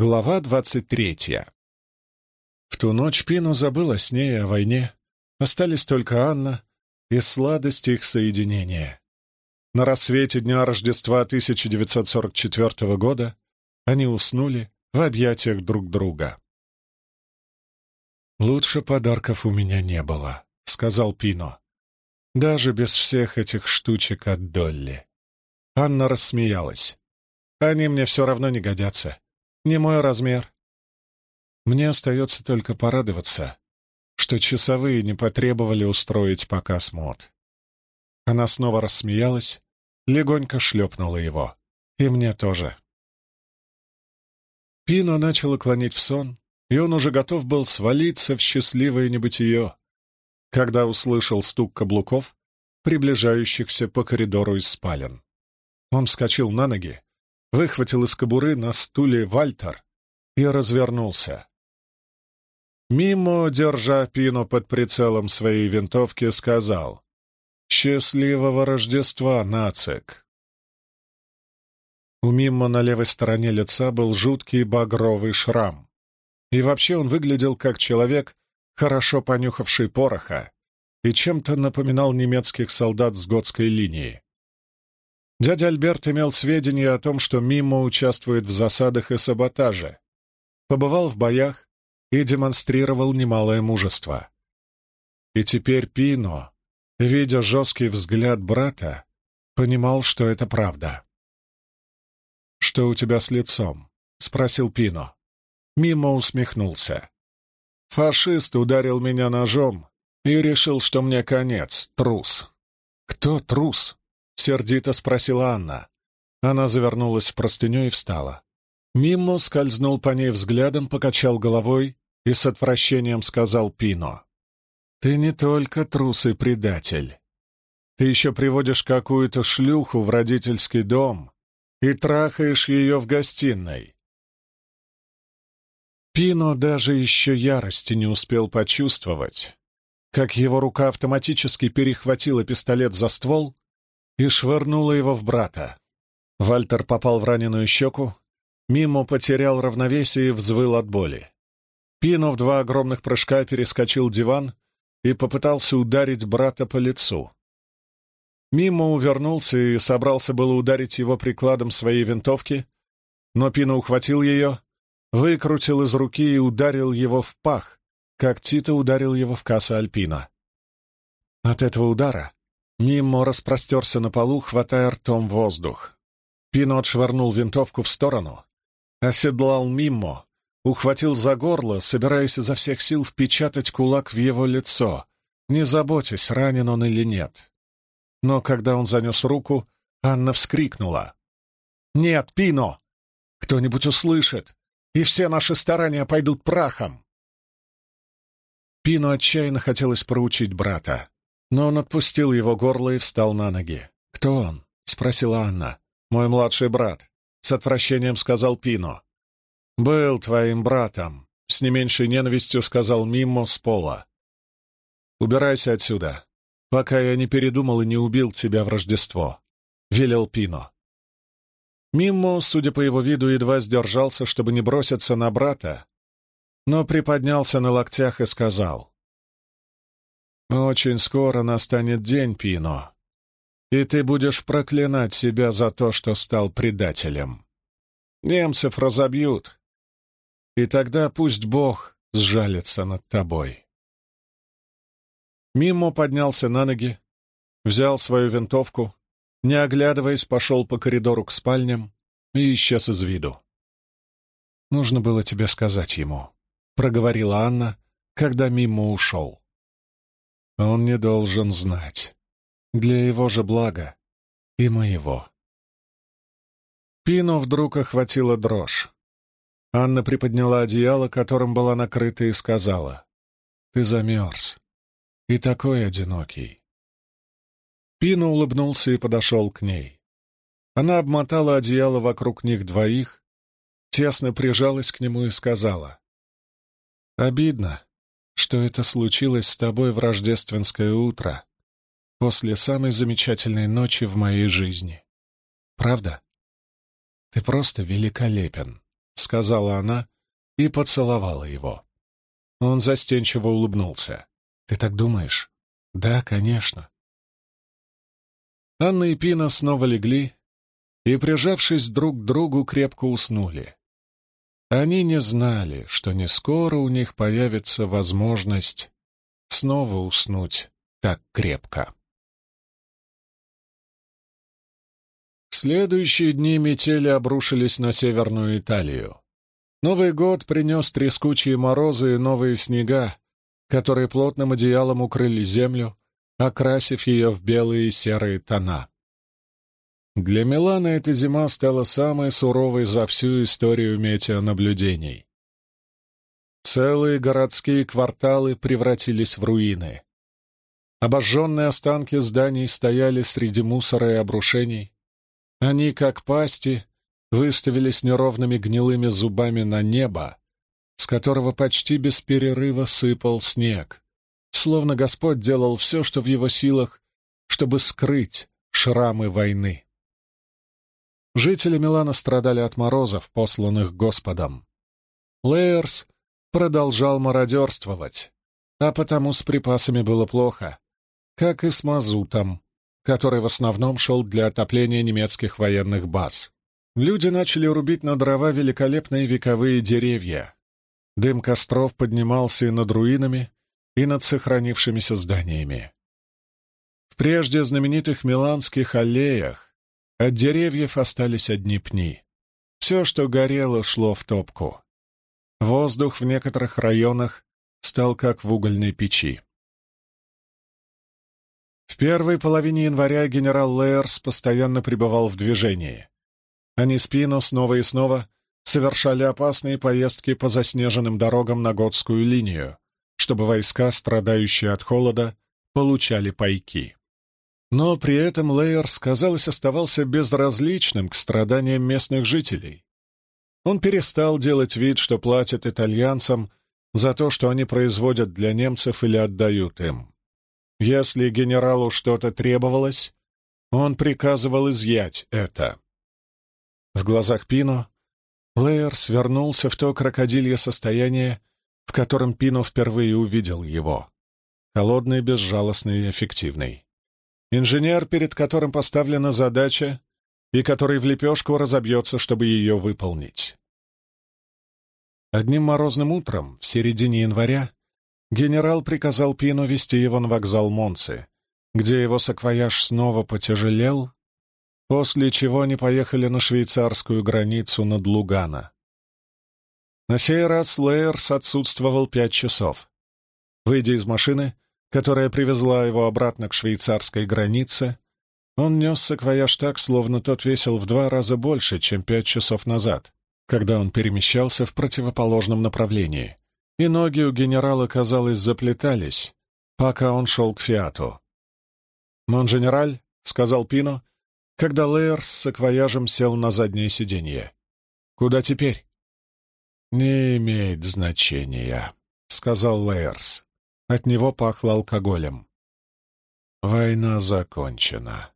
Глава двадцать третья. В ту ночь Пину забыла с ней о войне. Остались только Анна и сладость их соединения. На рассвете дня Рождества 1944 года они уснули в объятиях друг друга. «Лучше подарков у меня не было», — сказал Пино. «Даже без всех этих штучек от Долли». Анна рассмеялась. «Они мне все равно не годятся. Не мой размер. Мне остается только порадоваться, что часовые не потребовали устроить показ мод. Она снова рассмеялась, легонько шлепнула его. И мне тоже. Пино начало клонить в сон, и он уже готов был свалиться в счастливое небытие, когда услышал стук каблуков, приближающихся по коридору из спален. Он вскочил на ноги, выхватил из кобуры на стуле Вальтер и развернулся. Мимо, держа Пино под прицелом своей винтовки, сказал «Счастливого Рождества, нацик!» У Миммо на левой стороне лица был жуткий багровый шрам. И вообще он выглядел как человек, хорошо понюхавший пороха, и чем-то напоминал немецких солдат с готской линии. Дядя Альберт имел сведения о том, что Мимо участвует в засадах и саботаже, побывал в боях и демонстрировал немалое мужество. И теперь Пино, видя жесткий взгляд брата, понимал, что это правда. «Что у тебя с лицом?» — спросил Пино. Мимо усмехнулся. «Фашист ударил меня ножом и решил, что мне конец, трус». «Кто трус?» — сердито спросила Анна. Она завернулась в простыню и встала. Миммо скользнул по ней взглядом, покачал головой и с отвращением сказал Пино. «Ты не только трус и предатель. Ты еще приводишь какую-то шлюху в родительский дом и трахаешь ее в гостиной». Пино даже еще ярости не успел почувствовать, как его рука автоматически перехватила пистолет за ствол и швырнула его в брата. Вальтер попал в раненую щеку, Мимо потерял равновесие и взвыл от боли. Пино в два огромных прыжка перескочил диван и попытался ударить брата по лицу. Мимо увернулся и собрался было ударить его прикладом своей винтовки, но Пино ухватил ее, выкрутил из руки и ударил его в пах, как Тита ударил его в касса Альпина. От этого удара Мимо распростерся на полу, хватая ртом воздух. Пино отшвырнул винтовку в сторону, оседлал Мимо, ухватил за горло, собираясь изо всех сил впечатать кулак в его лицо, не заботясь, ранен он или нет. Но когда он занес руку, Анна вскрикнула. «Нет, Пино! Кто-нибудь услышит, и все наши старания пойдут прахом!» Пино отчаянно хотелось проучить брата. Но он отпустил его горло и встал на ноги. «Кто он?» — спросила Анна. «Мой младший брат», — с отвращением сказал Пино. «Был твоим братом», — с не меньшей ненавистью сказал Мимо с пола. «Убирайся отсюда, пока я не передумал и не убил тебя в Рождество», — велел Пино. Мимо, судя по его виду, едва сдержался, чтобы не броситься на брата, но приподнялся на локтях и сказал. Очень скоро настанет день, Пино, и ты будешь проклинать себя за то, что стал предателем. Немцев разобьют, и тогда пусть Бог сжалится над тобой. Мимо поднялся на ноги, взял свою винтовку, не оглядываясь, пошел по коридору к спальням и исчез из виду. «Нужно было тебе сказать ему», — проговорила Анна, когда Мимо ушел. Он не должен знать. Для его же блага и моего. Пину вдруг охватила дрожь. Анна приподняла одеяло, которым была накрыта, и сказала, «Ты замерз. И такой одинокий». Пину улыбнулся и подошел к ней. Она обмотала одеяло вокруг них двоих, тесно прижалась к нему и сказала, «Обидно, что это случилось с тобой в рождественское утро, после самой замечательной ночи в моей жизни. Правда? Ты просто великолепен, — сказала она и поцеловала его. Он застенчиво улыбнулся. «Ты так думаешь?» «Да, конечно». Анна и Пина снова легли и, прижавшись друг к другу, крепко уснули. Они не знали, что не скоро у них появится возможность снова уснуть так крепко. Следующие дни метели обрушились на Северную Италию. Новый год принес трескучие морозы и новые снега, которые плотным одеялом укрыли землю, окрасив ее в белые и серые тона. Для Милана эта зима стала самой суровой за всю историю метеонаблюдений. Целые городские кварталы превратились в руины. Обожженные останки зданий стояли среди мусора и обрушений. Они, как пасти, выставились неровными гнилыми зубами на небо, с которого почти без перерыва сыпал снег, словно Господь делал все, что в его силах, чтобы скрыть шрамы войны. Жители Милана страдали от морозов, посланных Господом. Лейерс продолжал мародерствовать, а потому с припасами было плохо, как и с мазутом, который в основном шел для отопления немецких военных баз. Люди начали рубить на дрова великолепные вековые деревья. Дым костров поднимался и над руинами, и над сохранившимися зданиями. В прежде знаменитых миланских аллеях от деревьев остались одни пни. Все, что горело, шло в топку. Воздух в некоторых районах стал как в угольной печи. В первой половине января генерал Лейерс постоянно пребывал в движении. Они спину снова и снова совершали опасные поездки по заснеженным дорогам на Готскую линию, чтобы войска, страдающие от холода, получали пайки. Но при этом Лейерс, казалось, оставался безразличным к страданиям местных жителей. Он перестал делать вид, что платит итальянцам за то, что они производят для немцев или отдают им. Если генералу что-то требовалось, он приказывал изъять это. В глазах Пино Лейерс вернулся в то крокодилье состояние, в котором Пино впервые увидел его. Холодный, безжалостный и эффективный. Инженер, перед которым поставлена задача, и который в лепешку разобьется, чтобы ее выполнить. Одним морозным утром, в середине января, генерал приказал Пину вести его на вокзал Монцы, где его саквояж снова потяжелел, после чего они поехали на швейцарскую границу над Лугана. На сей раз Лейерс отсутствовал пять часов. Выйдя из машины, которая привезла его обратно к швейцарской границе, он нес саквояж так, словно тот весил в два раза больше, чем пять часов назад, когда он перемещался в противоположном направлении, и ноги у генерала, казалось, заплетались, пока он шел к Фиату. «Монженераль», — сказал Пино, когда Лейер с саквояжем сел на заднее сиденье. «Куда теперь?» «Не имеет значения», — сказал Лейерс. От него пахло алкоголем. Война закончена.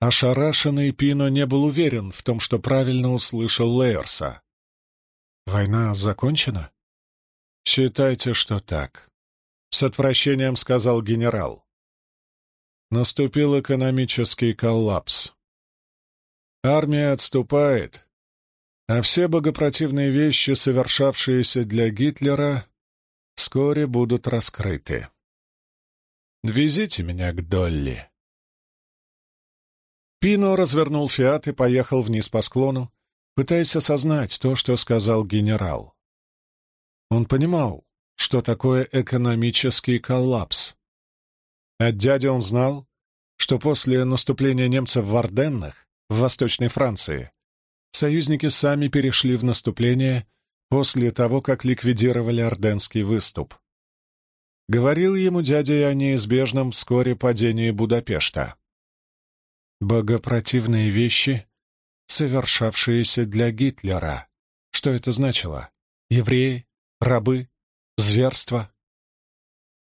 Ошарашенный Пино не был уверен в том, что правильно услышал Лейерса. «Война закончена?» «Считайте, что так», — с отвращением сказал генерал. Наступил экономический коллапс. Армия отступает, а все богопротивные вещи, совершавшиеся для Гитлера, вскоре будут раскрыты. Везите меня к Долли. Пино развернул фиат и поехал вниз по склону, пытаясь осознать то, что сказал генерал. Он понимал, что такое экономический коллапс. От дяди он знал, что после наступления немцев в Орденнах, в Восточной Франции, союзники сами перешли в наступление после того, как ликвидировали Орденский выступ. Говорил ему дядя о неизбежном вскоре падении Будапешта. Богопротивные вещи, совершавшиеся для Гитлера. Что это значило? Евреи? Рабы? Зверство?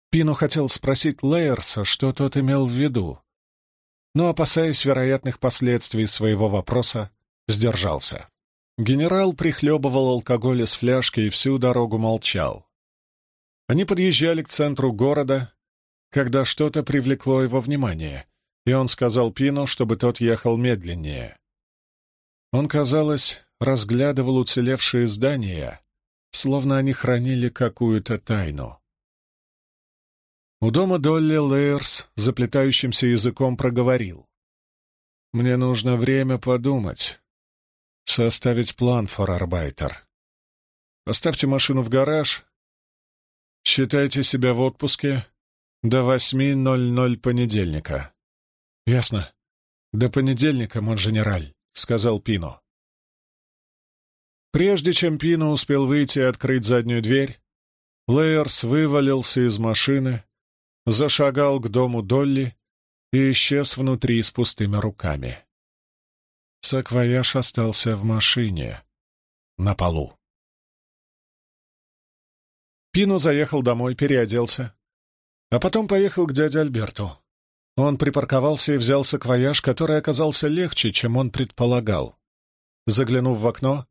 Пину хотел спросить Лейерса, что тот имел в виду, но, опасаясь вероятных последствий своего вопроса, сдержался. Генерал прихлебывал алкоголь из фляжки и всю дорогу молчал. Они подъезжали к центру города, когда что-то привлекло его внимание, и он сказал Пину, чтобы тот ехал медленнее. Он, казалось, разглядывал уцелевшие здания, словно они хранили какую-то тайну. У дома Долли Лейерс заплетающимся языком проговорил. «Мне нужно время подумать, составить план, форарбайтер. Поставьте машину в гараж, считайте себя в отпуске до восьми ноль ноль понедельника». «Ясно. До понедельника, монженераль», — сказал Пино. Прежде чем Пино успел выйти и открыть заднюю дверь, Лейерс вывалился из машины, зашагал к дому Долли и исчез внутри с пустыми руками. Саквояж остался в машине, на полу. Пино заехал домой, переоделся, а потом поехал к дяде Альберту. Он припарковался и взял саквояж, который оказался легче, чем он предполагал. Заглянув в окно,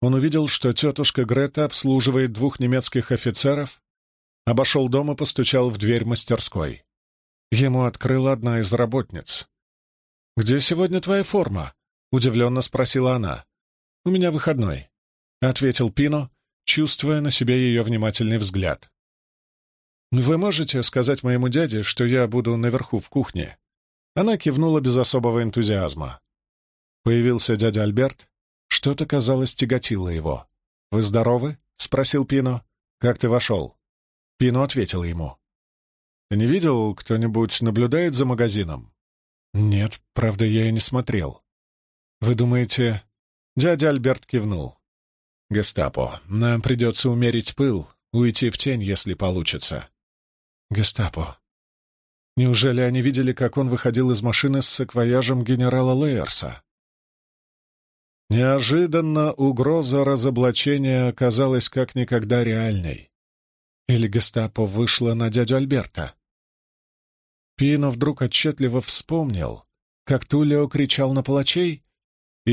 он увидел, что тетушка Грета обслуживает двух немецких офицеров, обошел дом и постучал в дверь мастерской. Ему открыла одна из работниц. «Где сегодня твоя форма?» — удивленно спросила она. «У меня выходной», — ответил Пино, чувствуя на себе ее внимательный взгляд. «Вы можете сказать моему дяде, что я буду наверху в кухне?» Она кивнула без особого энтузиазма. Появился дядя Альберт что-то, казалось, тяготило его. «Вы здоровы?» — спросил Пино. «Как ты вошел?» Пино ответил ему. «Ты не видел, кто-нибудь наблюдает за магазином?» «Нет, правда, я и не смотрел». «Вы думаете...» Дядя Альберт кивнул. «Гестапо. Нам придется умерить пыл, уйти в тень, если получится». «Гестапо. Неужели они видели, как он выходил из машины с саквояжем генерала Лейерса?» Неожиданно угроза разоблачения оказалась как никогда реальной. Или гестапо вышло на дядю Альберта. Пино вдруг отчетливо вспомнил, как Тулио кричал на палачей,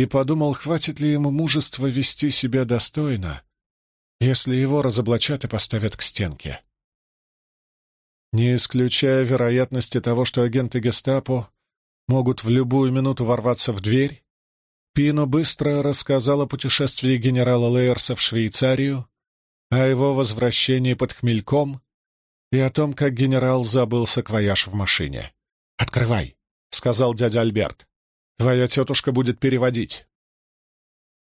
и подумал, хватит ли ему мужества вести себя достойно, если его разоблачат и поставят к стенке. Не исключая вероятности того, что агенты гестапо могут в любую минуту ворваться в дверь Пино быстро рассказал о путешествии генерала Лейерса в Швейцарию, о его возвращении под хмельком и о том, как генерал забыл саквояж в машине. «Открывай», — сказал дядя Альберт. «Твоя тетушка будет переводить».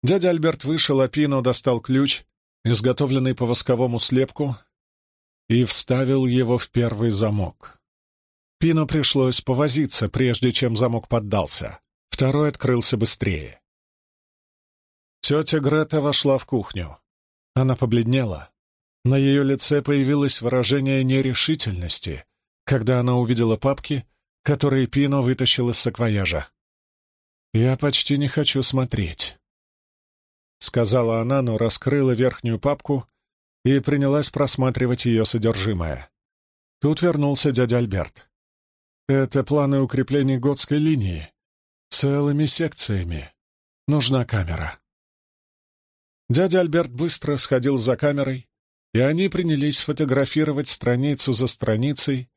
Дядя Альберт вышел, а Пино достал ключ, изготовленный по восковому слепку, и вставил его в первый замок. Пино пришлось повозиться, прежде чем замок поддался. Второй открылся быстрее. Тетя Грета вошла в кухню. Она побледнела. На ее лице появилось выражение нерешительности, когда она увидела папки, которые Пино вытащил из саквояжа. «Я почти не хочу смотреть», — сказала она, но раскрыла верхнюю папку и принялась просматривать ее содержимое. Тут вернулся дядя Альберт. «Это планы укрепления готской линии. Целыми секциями. Нужна камера». Дядя Альберт быстро сходил за камерой, и они принялись фотографировать страницу за страницей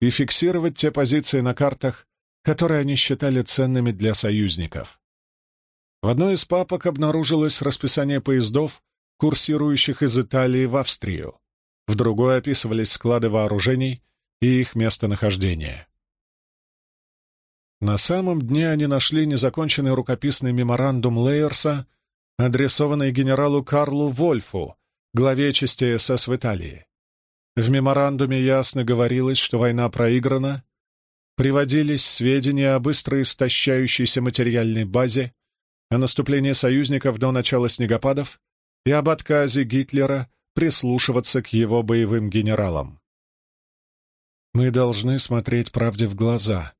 и фиксировать те позиции на картах, которые они считали ценными для союзников. В одной из папок обнаружилось расписание поездов, курсирующих из Италии в Австрию. В другой описывались склады вооружений и их местонахождение. На самом дне они нашли незаконченный рукописный меморандум Лейерса адресованный генералу Карлу Вольфу, главе части СС в Италии. В меморандуме ясно говорилось, что война проиграна, приводились сведения о быстро истощающейся материальной базе, о наступлении союзников до начала снегопадов и об отказе Гитлера прислушиваться к его боевым генералам. «Мы должны смотреть правде в глаза.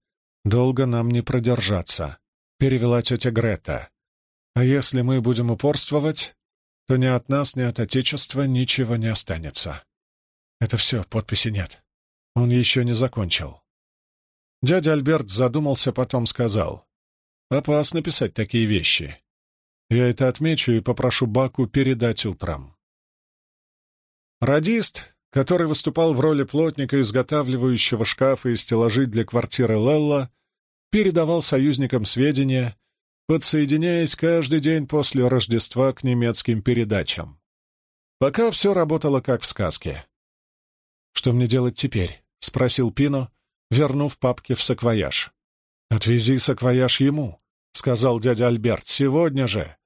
Долго нам не продержаться», — перевела тетя Грета. А если мы будем упорствовать, то ни от нас, ни от Отечества ничего не останется. Это все, подписи нет. Он еще не закончил. Дядя Альберт задумался, потом сказал. «Опасно писать такие вещи. Я это отмечу и попрошу Баку передать утром. Радист, который выступал в роли плотника, изготавливающего шкафы и стеллажи для квартиры Лелла, передавал союзникам сведения, подсоединяясь каждый день после Рождества к немецким передачам. Пока все работало как в сказке. «Что мне делать теперь?» — спросил Пино, вернув папки в саквояж. «Отвези саквояж ему», — сказал дядя Альберт, — «сегодня же.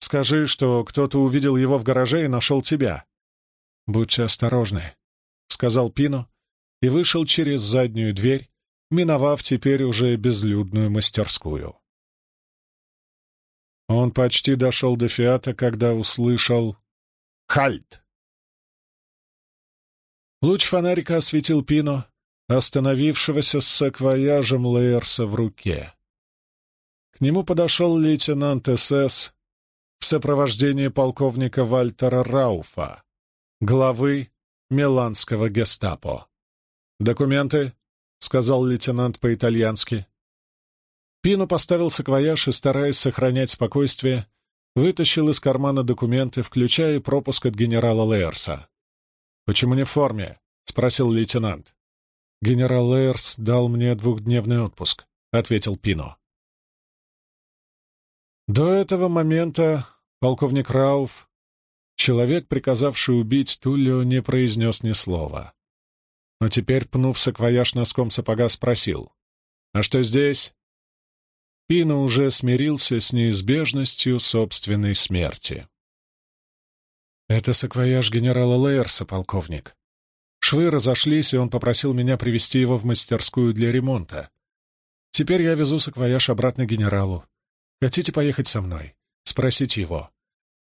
Скажи, что кто-то увидел его в гараже и нашел тебя. «Будьте осторожны», — сказал Пино и вышел через заднюю дверь, миновав теперь уже безлюдную мастерскую. Он почти дошел до Фиата, когда услышал «Хальт!». Луч фонарика осветил Пино, остановившегося с саквояжем Лейерса в руке. К нему подошел лейтенант СС в сопровождении полковника Вальтера Рауфа, главы миланского гестапо. «Документы?» — сказал лейтенант по-итальянски. Пину поставил саквояж и, стараясь сохранять спокойствие, вытащил из кармана документы, включая пропуск от генерала Лейерса. «Почему не в форме?» — спросил лейтенант. «Генерал Лейерс дал мне двухдневный отпуск», — ответил Пино. До этого момента полковник Рауф Человек, приказавший убить Туллио, не произнес ни слова. Но теперь, пнув саквояж носком сапога, спросил. «А что здесь?» Пина уже смирился с неизбежностью собственной смерти. «Это саквояж генерала Лейерса, полковник. Швы разошлись, и он попросил меня привести его в мастерскую для ремонта. Теперь я везу саквояж обратно генералу. Хотите поехать со мной? Спросите его.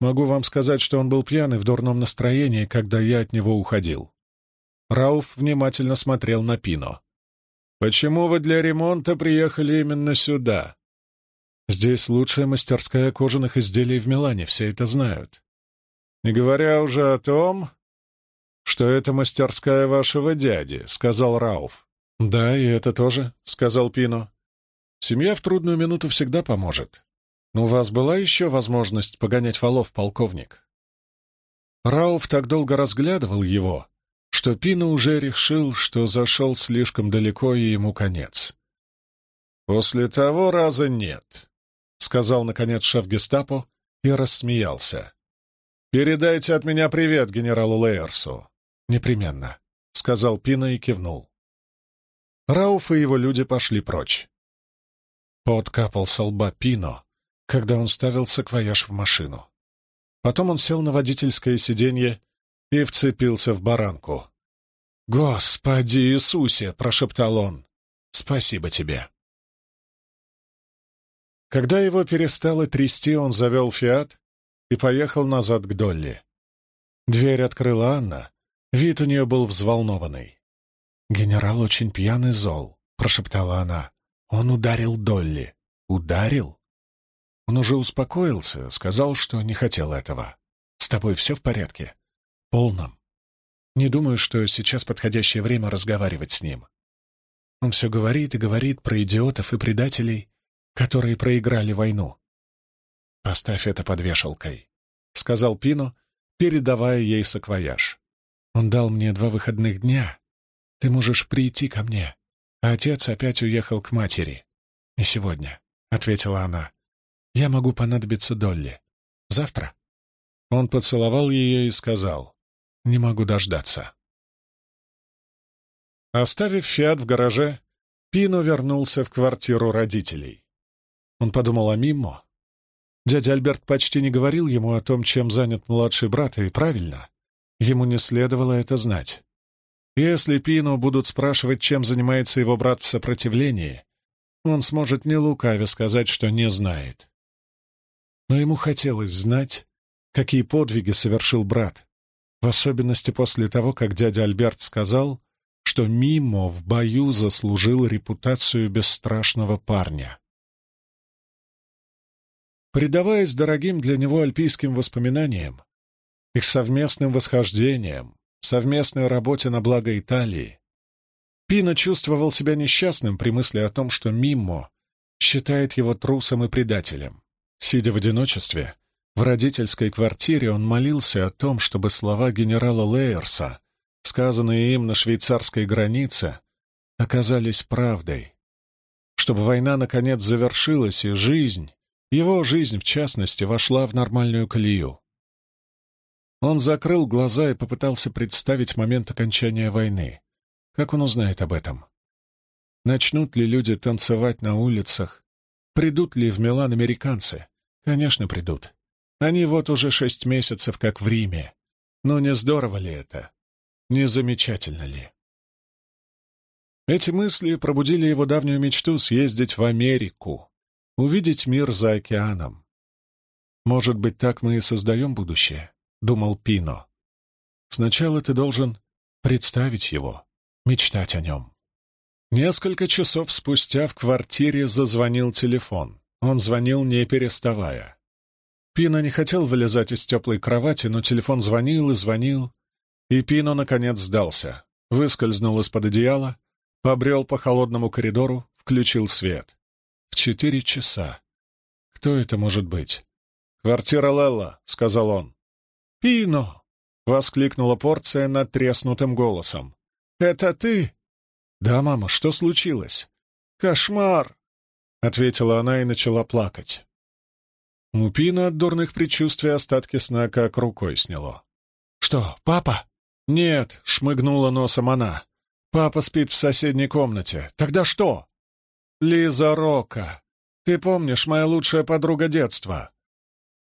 Могу вам сказать, что он был пьяный в дурном настроении, когда я от него уходил. Рауф внимательно смотрел на Пино. «Почему вы для ремонта приехали именно сюда?» «Здесь лучшая мастерская кожаных изделий в Милане, все это знают. Не говоря уже о том, что это мастерская вашего дяди», — сказал Рауф. «Да, и это тоже», — сказал Пино. «Семья в трудную минуту всегда поможет. Но у вас была еще возможность погонять валов, полковник?» Рауф так долго разглядывал его, что Пина уже решил, что зашел слишком далеко и ему конец. «После того раза нет», — сказал, наконец, шеф гестапо и рассмеялся. «Передайте от меня привет генералу Лейерсу». «Непременно», — сказал Пина и кивнул. Рауф и его люди пошли прочь. Пот капал со лба Пино, когда он ставил саквояж в машину. Потом он сел на водительское сиденье и вцепился в баранку. «Господи Иисусе!» — прошептал он. «Спасибо тебе!» Когда его перестало трясти, он завел «Фиат» и поехал назад к Долли. Дверь открыла Анна. Вид у нее был взволнованный. «Генерал очень пьяный зол», — прошептала она. «Он ударил Долли». «Ударил?» Он уже успокоился, сказал, что не хотел этого. «С тобой все в порядке?» «Полном. Не думаю, что сейчас подходящее время разговаривать с ним. Он все говорит и говорит про идиотов и предателей, которые проиграли войну. «Поставь это под вешалкой», — сказал Пино, передавая ей саквояж. «Он дал мне два выходных дня. Ты можешь прийти ко мне. А отец опять уехал к матери. Не сегодня», — ответила она. Я могу понадобиться Долли. Завтра?» Он поцеловал ее и сказал, «Не могу дождаться». Оставив «Фиат» в гараже, Пино вернулся в квартиру родителей. Он подумал о Миммо. Дядя Альберт почти не говорил ему о том, чем занят младший брат, и правильно. Ему не следовало это знать. Если Пино будут спрашивать, чем занимается его брат в сопротивлении, он сможет не лукаво сказать, что не знает но ему хотелось знать, какие подвиги совершил брат, в особенности после того, как дядя Альберт сказал, что Мимо в бою заслужил репутацию бесстрашного парня. Предаваясь дорогим для него альпийским воспоминаниям, их совместным восхождениям, совместной работе на благо Италии, Пино чувствовал себя несчастным при мысли о том, что Мимо считает его трусом и предателем. Сидя в одиночестве, в родительской квартире он молился о том, чтобы слова генерала Лейерса, сказанные им на швейцарской границе, оказались правдой. Чтобы война наконец завершилась и жизнь, его жизнь в частности, вошла в нормальную колею. Он закрыл глаза и попытался представить момент окончания войны. Как он узнает об этом? Начнут ли люди танцевать на улицах? Придут ли в Милан американцы? Конечно, придут. Они вот уже шесть месяцев как в Риме. Но не здорово ли это? Не замечательно ли? Эти мысли пробудили его давнюю мечту съездить в Америку, увидеть мир за океаном. «Может быть, так мы и создаем будущее», — думал Пино. «Сначала ты должен представить его, мечтать о нем». Несколько часов спустя в квартире зазвонил телефон. Он звонил, не переставая. Пино не хотел вылезать из теплой кровати, но телефон звонил и звонил, и Пино, наконец, сдался. Выскользнул из-под одеяла, побрел по холодному коридору, включил свет. В четыре часа. Кто это может быть? «Квартира Лелла», — сказал он. «Пино!» — воскликнула порция над треснутым голосом. «Это ты?» «Да, мама, что случилось?» «Кошмар!» — ответила она и начала плакать. У Пина от дурных предчувствий остатки сна как рукой сняло. «Что, папа?» «Нет», — шмыгнула носом она. «Папа спит в соседней комнате. Тогда что?» «Лиза Рока. Ты помнишь, моя лучшая подруга детства?»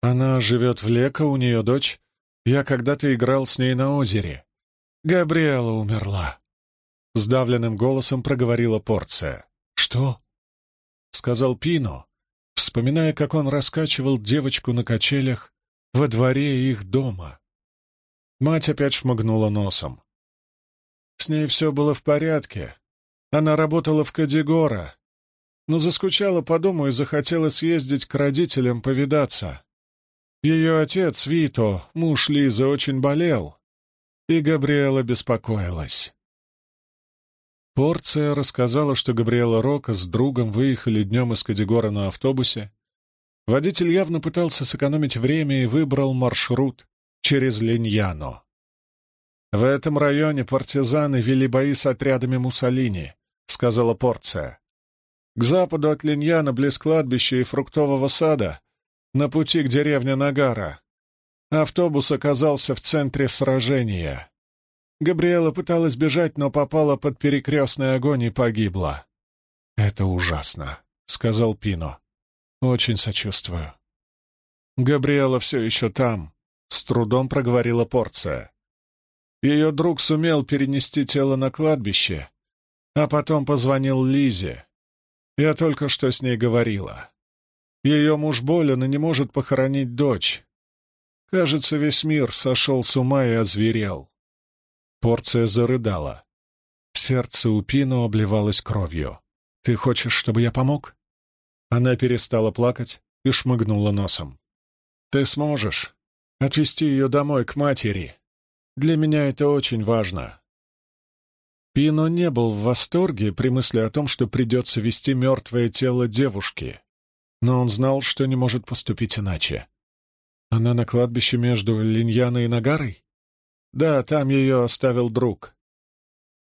«Она живет в Леко, у нее дочь. Я когда-то играл с ней на озере. Габриэла умерла. Сдавленным голосом проговорила порция. «Что?» — сказал Пино, вспоминая, как он раскачивал девочку на качелях во дворе их дома. Мать опять шмыгнула носом. С ней все было в порядке. Она работала в Кадигора, но заскучала по дому и захотела съездить к родителям повидаться. Ее отец, Вито, муж Лизы, очень болел, и Габриэла беспокоилась. Порция рассказала, что Габриэла Рока с другом выехали днем из Кадигора на автобусе. Водитель явно пытался сэкономить время и выбрал маршрут через Линьяно. «В этом районе партизаны вели бои с отрядами Муссолини», — сказала Порция. «К западу от Линьяна, близ кладбища и фруктового сада, на пути к деревне Нагара. Автобус оказался в центре сражения. Габриэла пыталась бежать, но попала под перекрестный огонь и погибла. «Это ужасно», — сказал Пино. «Очень сочувствую». «Габриэла все еще там», — с трудом проговорила порция. Ее друг сумел перенести тело на кладбище, а потом позвонил Лизе. Я только что с ней говорила. Ее муж болен и не может похоронить дочь. Кажется, весь мир сошел с ума и озверел. Порция зарыдала. Сердце у Пино обливалось кровью. «Ты хочешь, чтобы я помог?» Она перестала плакать и шмыгнула носом. «Ты сможешь отвезти ее домой к матери. Для меня это очень важно». Пино не был в восторге при мысли о том, что придется вести мертвое тело девушки, но он знал, что не может поступить иначе. Она на кладбище между Линьяной и Нагарой? Да, там ее оставил друг.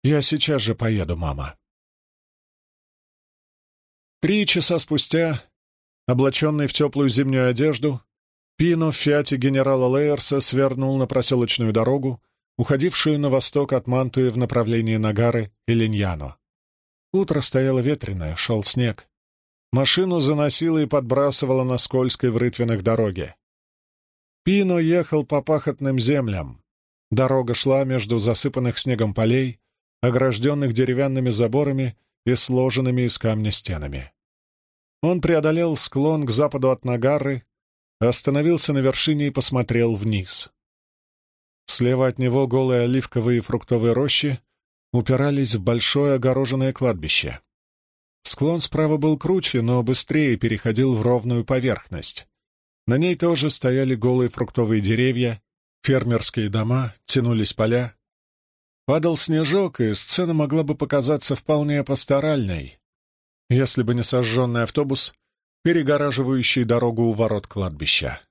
Я сейчас же поеду, мама. Три часа спустя, облаченный в теплую зимнюю одежду, Пино в фиате генерала Лейерса свернул на проселочную дорогу, уходившую на восток от Мантуи в направлении Нагары и Линьяно. Утро стояло ветреное, шел снег. Машину заносило и подбрасывало на скользкой в рытвинах дороге. Пино ехал по пахотным землям, Дорога шла между засыпанных снегом полей, огражденных деревянными заборами и сложенными из камня стенами. Он преодолел склон к западу от Нагары, остановился на вершине и посмотрел вниз. Слева от него голые оливковые и фруктовые рощи упирались в большое огороженное кладбище. Склон справа был круче, но быстрее переходил в ровную поверхность. На ней тоже стояли голые фруктовые деревья Фермерские дома, тянулись поля. Падал снежок, и сцена могла бы показаться вполне пасторальной, если бы не сожженный автобус, перегораживающий дорогу у ворот кладбища.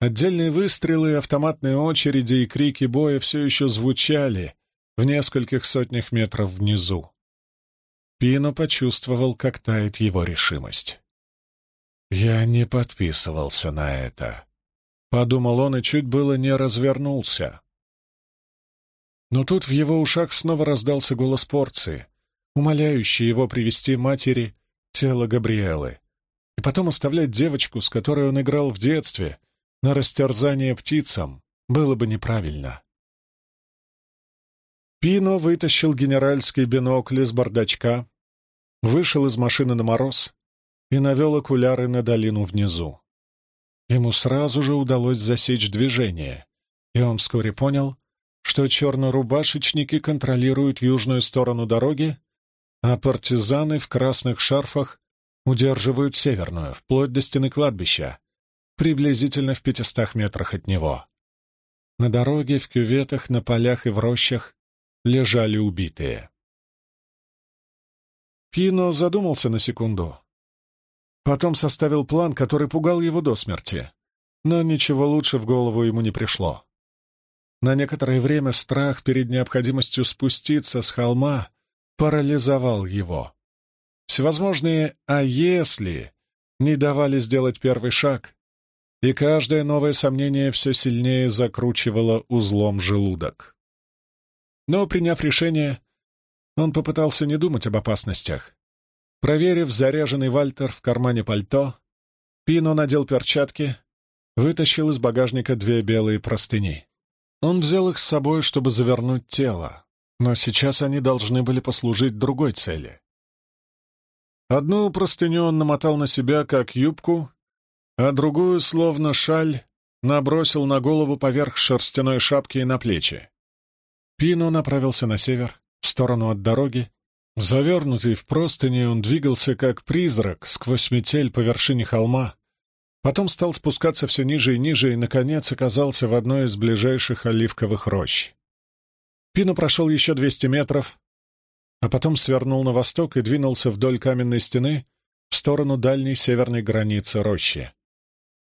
Отдельные выстрелы, автоматные очереди и крики боя все еще звучали в нескольких сотнях метров внизу. Пино почувствовал, как тает его решимость. «Я не подписывался на это», — подумал он и чуть было не развернулся. Но тут в его ушах снова раздался голос порции, умоляющий его привести матери тело Габриэлы, и потом оставлять девочку, с которой он играл в детстве, на растерзание птицам было бы неправильно. Пино вытащил генеральский бинокль из бардачка, вышел из машины на мороз и навел окуляры на долину внизу. Ему сразу же удалось засечь движение, и он вскоре понял, что чернорубашечники контролируют южную сторону дороги, а партизаны в красных шарфах удерживают северную, вплоть до стены кладбища, приблизительно в пятистах метрах от него. На дороге, в кюветах, на полях и в рощах лежали убитые. Пино задумался на секунду. Потом составил план, который пугал его до смерти, но ничего лучше в голову ему не пришло. На некоторое время страх перед необходимостью спуститься с холма парализовал его. Всевозможные «а если» не давали сделать первый шаг, и каждое новое сомнение все сильнее закручивало узлом желудок. Но, приняв решение, он попытался не думать об опасностях. Проверив заряженный Вальтер в кармане пальто, Пино надел перчатки, вытащил из багажника две белые простыни. Он взял их с собой, чтобы завернуть тело, но сейчас они должны были послужить другой цели. Одну простыню он намотал на себя, как юбку, а другую, словно шаль, набросил на голову поверх шерстяной шапки и на плечи. Пино направился на север, в сторону от дороги. Завернутый в простыни, он двигался как призрак сквозь метель по вершине холма, потом стал спускаться все ниже и ниже и, наконец, оказался в одной из ближайших оливковых рощ. Пино прошел еще 200 метров, а потом свернул на восток и двинулся вдоль каменной стены в сторону дальней северной границы рощи.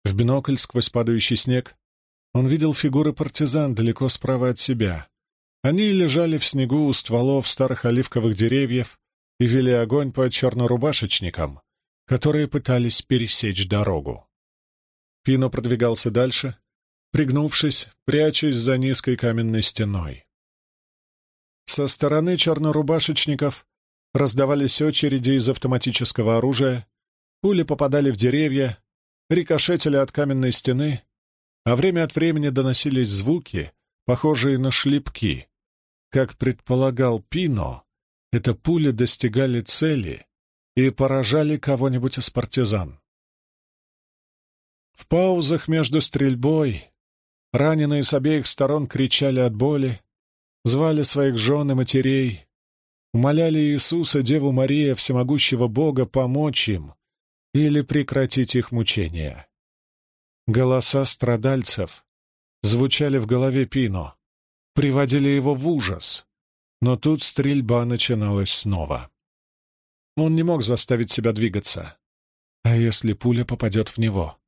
В бинокль сквозь падающий снег он видел фигуры партизан далеко справа от себя. Они лежали в снегу у стволов старых оливковых деревьев и вели огонь по чернорубашечникам, которые пытались пересечь дорогу. Пино продвигался дальше, пригнувшись, прячась за низкой каменной стеной. Со стороны чернорубашечников раздавались очереди из автоматического оружия, пули попадали в деревья, рикошетили от каменной стены, а время от времени доносились звуки, похожие на шлепки. Как предполагал Пино, это пули достигали цели и поражали кого-нибудь из партизан. В паузах между стрельбой раненые с обеих сторон кричали от боли, звали своих жен и матерей, умоляли Иисуса, Деву Мария, всемогущего Бога, помочь им, или прекратить их мучения. Голоса страдальцев звучали в голове Пино, приводили его в ужас, но тут стрельба начиналась снова. Он не мог заставить себя двигаться. А если пуля попадет в него?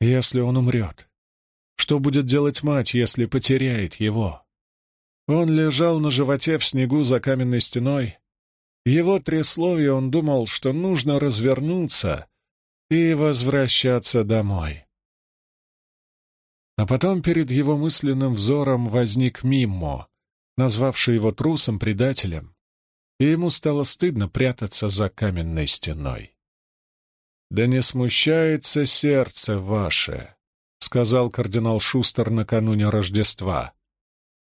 Если он умрет? Что будет делать мать, если потеряет его? Он лежал на животе в снегу за каменной стеной. Его трясло, и он думал, что нужно развернуться и возвращаться домой. А потом перед его мысленным взором возник Миммо, назвавший его трусом, предателем, и ему стало стыдно прятаться за каменной стеной. «Да не смущается сердце ваше», — сказал кардинал Шустер накануне Рождества.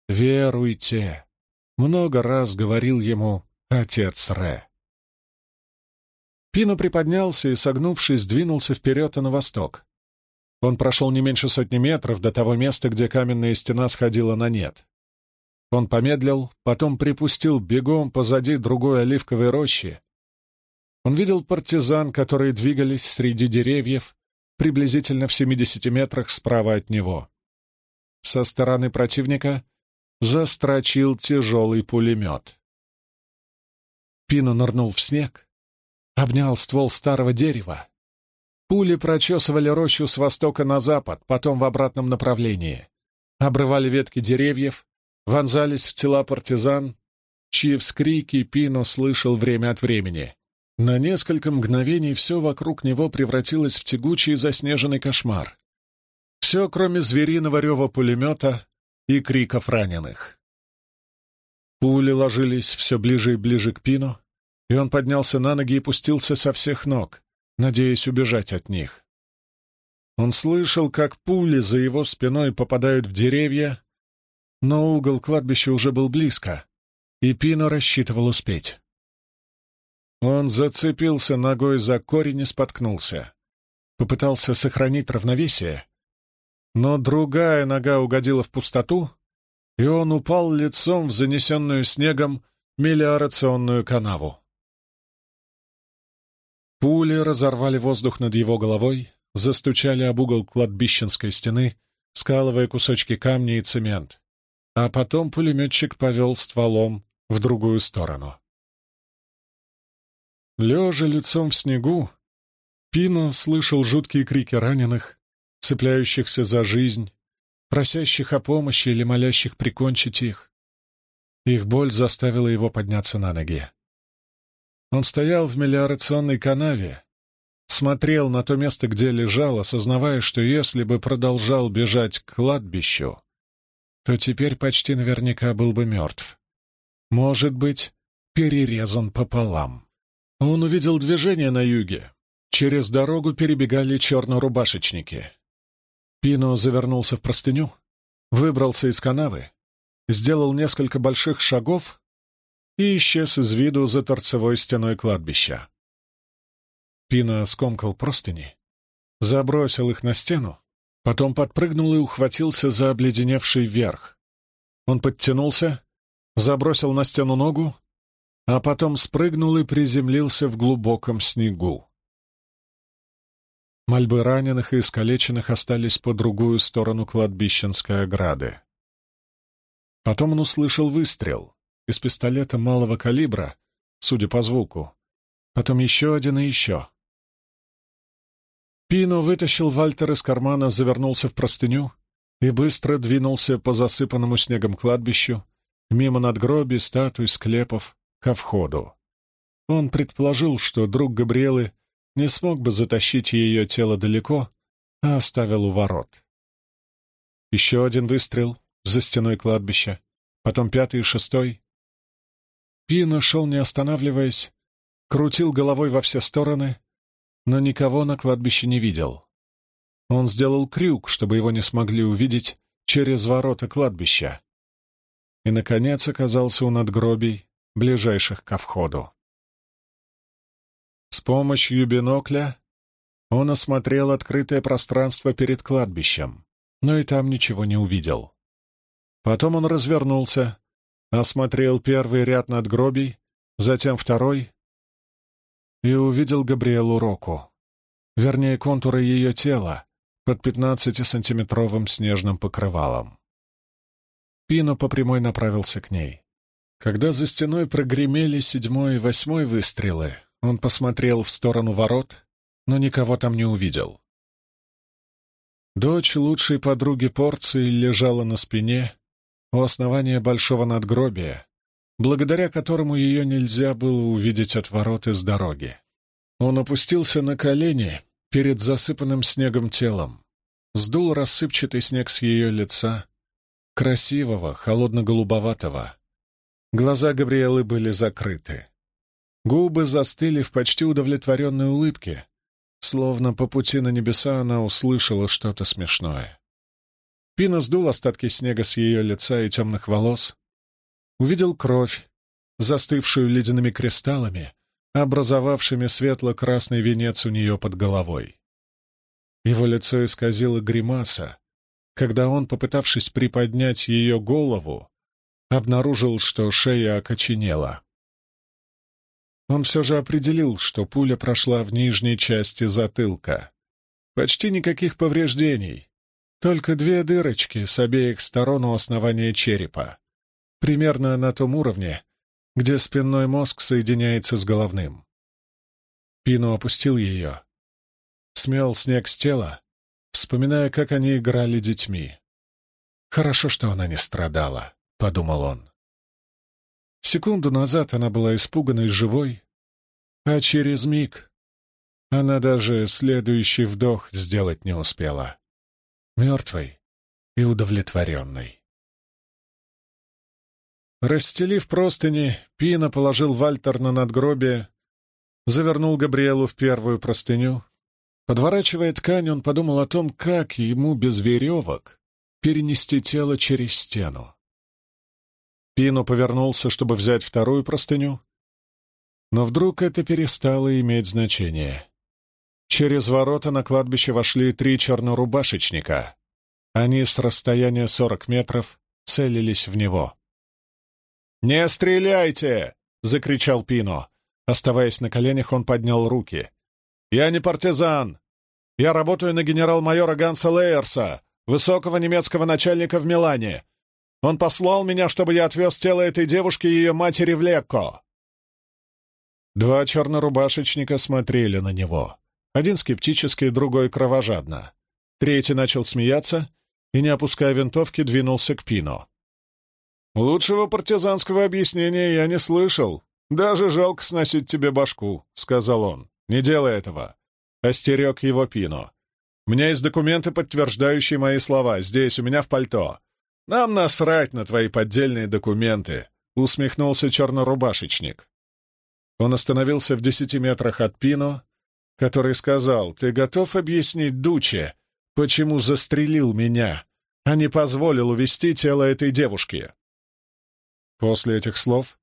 «Веруйте», — много раз говорил ему отец Ре. Пино приподнялся и, согнувшись, двинулся вперед и на восток. Он прошел не меньше сотни метров до того места, где каменная стена сходила на нет. Он помедлил, потом припустил бегом позади другой оливковой рощи. Он видел партизан, которые двигались среди деревьев, приблизительно в 70 метрах справа от него. Со стороны противника застрочил тяжелый пулемет. Пино нырнул в снег, обнял ствол старого дерева. Пули прочесывали рощу с востока на запад, потом в обратном направлении. Обрывали ветки деревьев, вонзались в тела партизан, чьи вскрики Пино слышал время от времени. На несколько мгновений все вокруг него превратилось в тягучий заснеженный кошмар. Все, кроме звериного рева пулемета и криков раненых. Пули ложились все ближе и ближе к Пину, и он поднялся на ноги и пустился со всех ног, надеясь убежать от них. Он слышал, как пули за его спиной попадают в деревья, но угол кладбища уже был близко, и Пино рассчитывал успеть. Он зацепился ногой за корень и споткнулся. Попытался сохранить равновесие, но другая нога угодила в пустоту, и он упал лицом в занесенную снегом мелиорационную канаву. Пули разорвали воздух над его головой, застучали об угол кладбищенской стены, скалывая кусочки камня и цемент. А потом пулеметчик повел стволом в другую сторону. Лежа лицом в снегу, Пино слышал жуткие крики раненых, цепляющихся за жизнь, просящих о помощи или молящих прикончить их. Их боль заставила его подняться на ноги. Он стоял в мелиорационной канаве, смотрел на то место, где лежал, осознавая, что если бы продолжал бежать к кладбищу, то теперь почти наверняка был бы мертв. Может быть, перерезан пополам. Он увидел движение на юге. Через дорогу перебегали чернорубашечники. Пино завернулся в простыню, выбрался из канавы, сделал несколько больших шагов и исчез из виду за торцевой стеной кладбища. Пина скомкал простыни, забросил их на стену, потом подпрыгнул и ухватился за обледеневший верх. Он подтянулся, забросил на стену ногу, а потом спрыгнул и приземлился в глубоком снегу. Мольбы раненых и искалеченных остались по другую сторону кладбищенской ограды. Потом он услышал выстрел из пистолета малого калибра, судя по звуку. Потом еще один и еще. Пино вытащил Вальтер из кармана, завернулся в простыню и быстро двинулся по засыпанному снегом кладбищу, мимо надгробий, статуй, склепов, ко входу. Он предположил, что друг Габриэлы не смог бы затащить ее тело далеко, а оставил у ворот. Еще один выстрел за стеной кладбища, потом пятый и шестой. Пино шел, не останавливаясь, крутил головой во все стороны, но никого на кладбище не видел. Он сделал крюк, чтобы его не смогли увидеть через ворота кладбища. И, наконец, оказался у надгробий, ближайших ко входу. С помощью бинокля он осмотрел открытое пространство перед кладбищем, но и там ничего не увидел. Потом он развернулся, осмотрел первый ряд надгробий, затем второй и увидел Габриэлу Року, вернее, контуры ее тела под 15-сантиметровым снежным покрывалом. Пино по прямой направился к ней. Когда за стеной прогремели седьмой и восьмой выстрелы, он посмотрел в сторону ворот, но никого там не увидел. Дочь лучшей подруги порции лежала на спине у основания большого надгробия, благодаря которому ее нельзя было увидеть от ворот из дороги. Он опустился на колени перед засыпанным снегом телом, сдул рассыпчатый снег с ее лица, красивого, холодно-голубоватого. Глаза Габриэлы были закрыты. Губы застыли в почти удовлетворенной улыбке, словно по пути на небеса она услышала что-то смешное. Пина сдул остатки снега с ее лица и темных волос, увидел кровь, застывшую ледяными кристаллами, образовавшими светло-красный венец у нее под головой. Его лицо исказило гримаса, когда он, попытавшись приподнять ее голову, обнаружил, что шея окоченела. Он все же определил, что пуля прошла в нижней части затылка. Почти никаких повреждений, только две дырочки с обеих сторон у основания черепа, примерно на том уровне, где спинной мозг соединяется с головным. Пино опустил ее, смел снег с тела, вспоминая, как они играли детьми. «Хорошо, что она не страдала», — подумал он. Секунду назад она была испуганной живой, а через миг она даже следующий вдох сделать не успела. Мертвой и удовлетворенной. Расстелив простыни, Пина положил Вальтер на надгробие, завернул Габриэлу в первую простыню. Подворачивая ткань, он подумал о том, как ему без веревок перенести тело через стену. Пино повернулся, чтобы взять вторую простыню, но вдруг это перестало иметь значение. Через ворота на кладбище вошли три чернорубашечника. Они с расстояния сорок метров целились в него. «Не стреляйте!» — закричал Пино. Оставаясь на коленях, он поднял руки. «Я не партизан! Я работаю на генерал-майора Ганса Лейерса, высокого немецкого начальника в Милане. Он послал меня, чтобы я отвез тело этой девушки и ее матери в Лекко». Два чернорубашечника смотрели на него. Один скептически, другой кровожадно. Третий начал смеяться и, не опуская винтовки, двинулся к Пино. «Лучшего партизанского объяснения я не слышал. Даже жалко сносить тебе башку», — сказал он. «Не делай этого». Остерег его Пино. «У меня есть документы, подтверждающие мои слова. Здесь, у меня в пальто. Нам насрать на твои поддельные документы», — усмехнулся чернорубашечник. Он остановился в десяти метрах от Пино, который сказал, «Ты готов объяснить Дуче, почему застрелил меня, а не позволил увести тело этой девушки?» После этих слов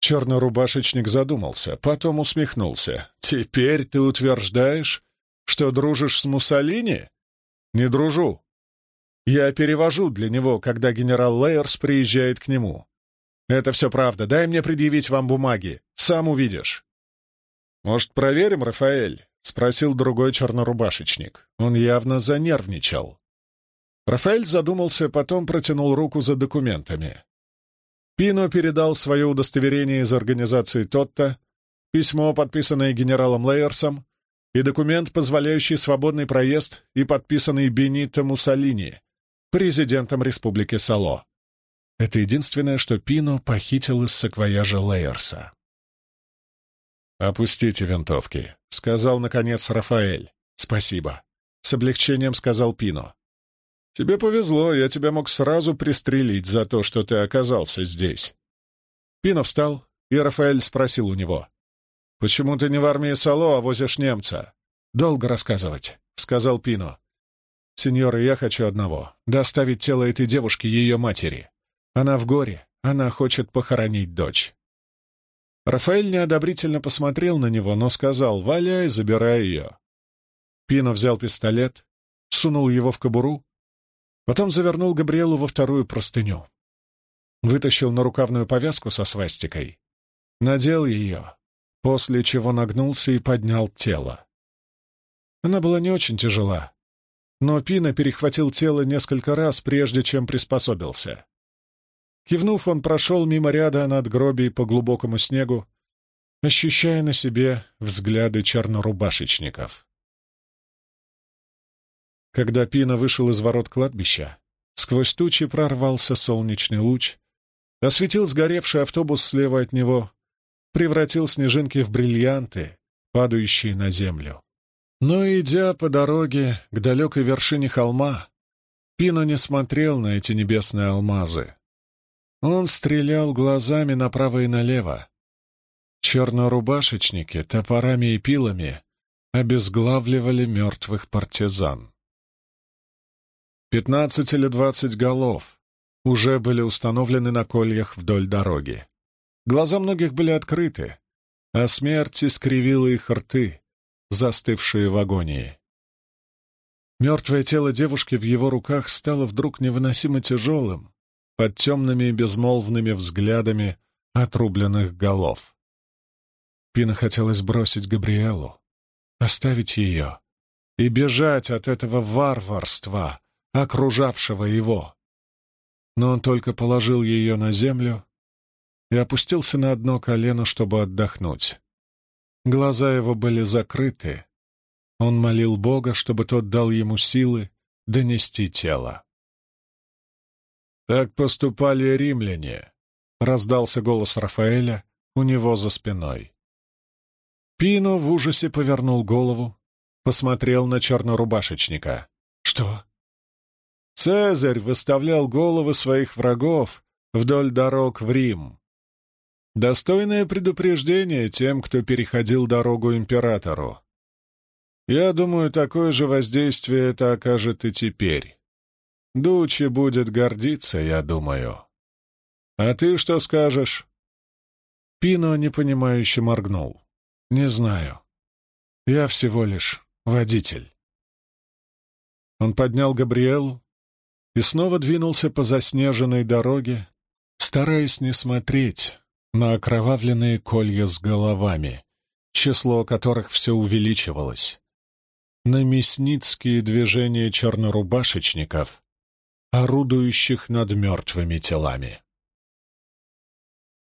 чернорубашечник задумался, потом усмехнулся. «Теперь ты утверждаешь, что дружишь с Муссолини?» «Не дружу. Я перевожу для него, когда генерал Лейерс приезжает к нему. Это все правда. Дай мне предъявить вам бумаги. Сам увидишь». «Может, проверим, Рафаэль?» — спросил другой чернорубашечник. Он явно занервничал. Рафаэль задумался, потом протянул руку за документами. Пино передал свое удостоверение из организации Тотта, письмо, подписанное генералом Лейерсом, и документ, позволяющий свободный проезд и подписанный Бенито Муссолини, президентом Республики Сало. Это единственное, что Пино похитил из саквояжа Лейерса. «Опустите винтовки», — сказал, наконец, Рафаэль. «Спасибо», — с облегчением сказал Пино. Тебе повезло, я тебя мог сразу пристрелить за то, что ты оказался здесь. Пино встал, и Рафаэль спросил у него. «Почему ты не в армии Сало, а возишь немца?» «Долго рассказывать», — сказал Пино. «Сеньор, я хочу одного — доставить тело этой девушки ее матери. Она в горе, она хочет похоронить дочь». Рафаэль неодобрительно посмотрел на него, но сказал «Валяй, забирай ее». Пино взял пистолет, сунул его в кобуру Потом завернул Габриэлу во вторую простыню. Вытащил нарукавную повязку со свастикой. Надел ее, после чего нагнулся и поднял тело. Она была не очень тяжела, но Пина перехватил тело несколько раз, прежде чем приспособился. Кивнув, он прошел мимо ряда надгробий по глубокому снегу, ощущая на себе взгляды чернорубашечников. Когда Пина вышел из ворот кладбища, сквозь тучи прорвался солнечный луч, осветил сгоревший автобус слева от него, превратил снежинки в бриллианты, падающие на землю. Но, идя по дороге к далекой вершине холма, Пино не смотрел на эти небесные алмазы. Он стрелял глазами направо и налево. Чернорубашечники топорами и пилами обезглавливали мертвых партизан. Пятнадцать или двадцать голов уже были установлены на кольях вдоль дороги. Глаза многих были открыты, а смерть искривила их рты, застывшие в агонии. Мертвое тело девушки в его руках стало вдруг невыносимо тяжелым под темными безмолвными взглядами отрубленных голов. Пина хотелось бросить Габриэлу, оставить ее и бежать от этого варварства, окружавшего его. Но он только положил ее на землю и опустился на одно колено, чтобы отдохнуть. Глаза его были закрыты. Он молил Бога, чтобы тот дал ему силы донести тело. «Так поступали римляне», — раздался голос Рафаэля у него за спиной. Пино в ужасе повернул голову, посмотрел на чернорубашечника. «Что?» Цезарь выставлял головы своих врагов вдоль дорог в Рим. Достойное предупреждение тем, кто переходил дорогу императору. Я думаю, такое же воздействие это окажет и теперь. Дучи будет гордиться, я думаю. А ты что скажешь?» Пино непонимающе моргнул. «Не знаю. Я всего лишь водитель». Он поднял Габриэлу и снова двинулся по заснеженной дороге, стараясь не смотреть на окровавленные колья с головами, число которых все увеличивалось, на мясницкие движения чернорубашечников, орудующих над мертвыми телами.